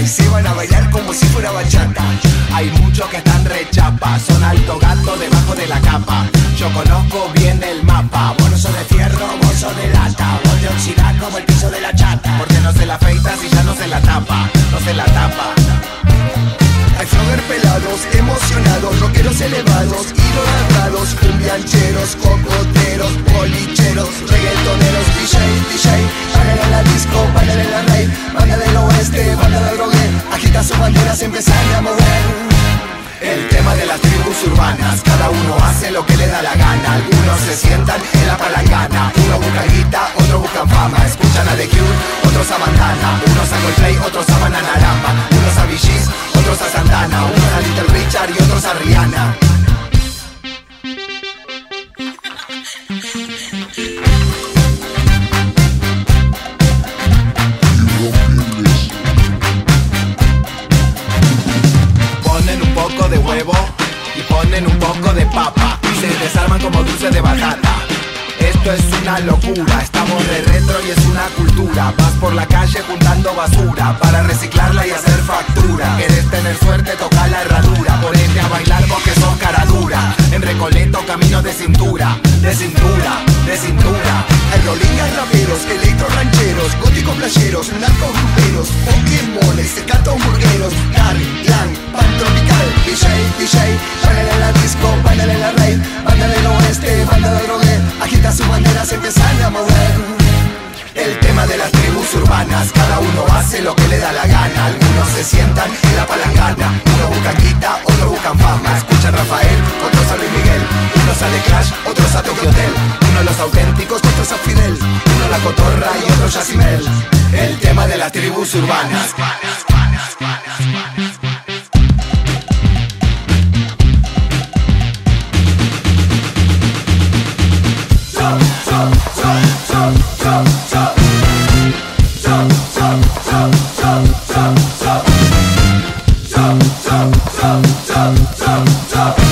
y se van a bailar como si fuera bachata. Hay muchos que están rechapa, son alto gato debajo de la capa. Yo conozco bien el mapa, vos de fierro, vos de lata, vos de oxidar como el piso de la chata. Porque no se la feita si ya no se la tapa, no se la tapa. Hay flogger pelados, emocionados, rockeros elevados y dorados, cumbiancheros, cocos se empiezan a mover. El tema de las tribus urbanas, cada uno hace lo que le da la gana. Algunos se sientan en la palangana, uno busca guita, un poco de papa. Se desarman como dulce de batata. Esto es una locura, estamos de retro y es una cultura. Vas por la calle juntando basura para reciclarla y hacer factura. Querés tener suerte, toca la herradura. Ponete a bailar vos que sos cara dura. En Recoleto, camino de cintura, de cintura, de cintura. Hay rolingas raperos, electro rancheros, góticos playeros, narcos gruperos, pokémones, secatos burgueros, urbanas, cada uno hace lo que le da la gana. Algunos se sientan en la palangana, uno busca guita, otro buscan fama. Escuchan Rafael, otros a Luis Miguel, unos a The Clash, otros a Tokyo Hotel. Uno los auténticos, otros a Fidel, uno la cotorra y otro Yacimel. El tema de las tribus urbanas. Jump, jump, jump, jump, jump, jump. stop, stop.